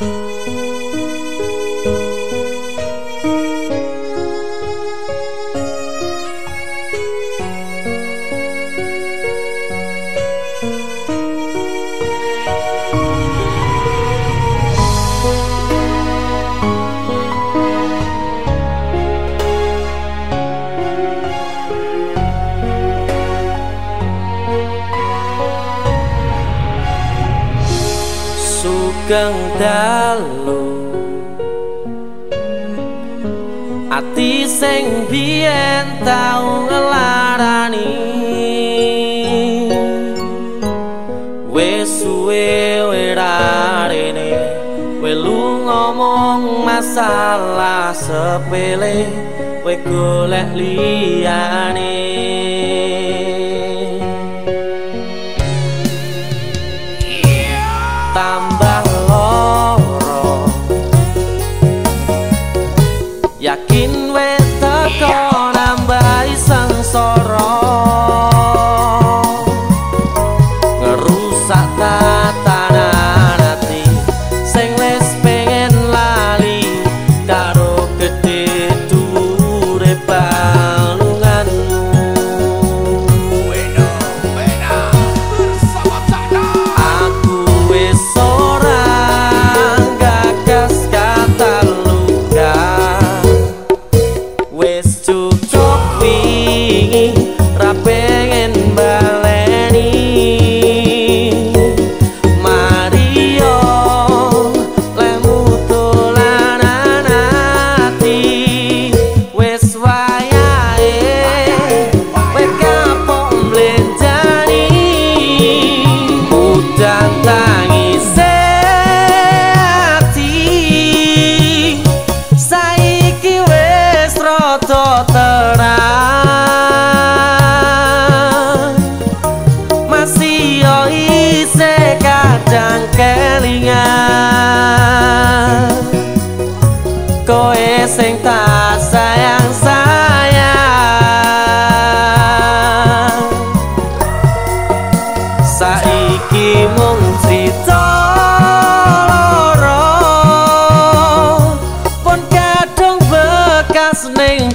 you sugeng dalu ati sing biyen tau ngelarani. Wis suwe werarene welu ngomong masalah sepele we golek liyane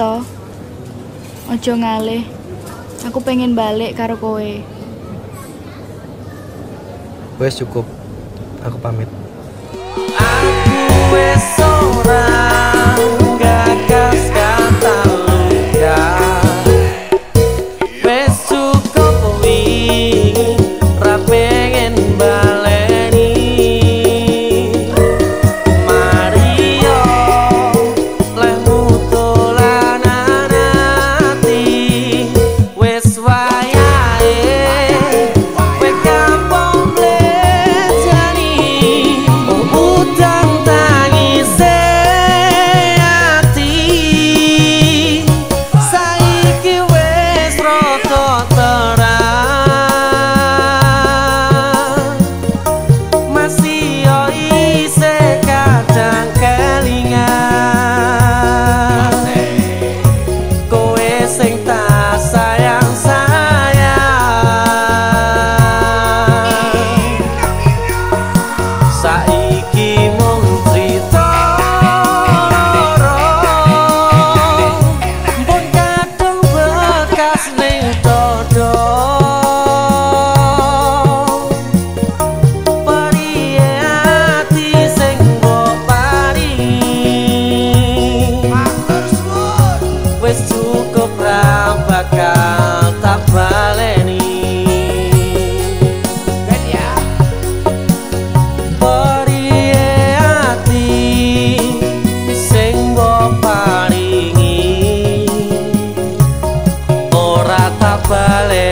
to Ojo ngalih. Aku pengen balik karo kowe. Wes cukup. Aku pamit. Aku wes orang baleni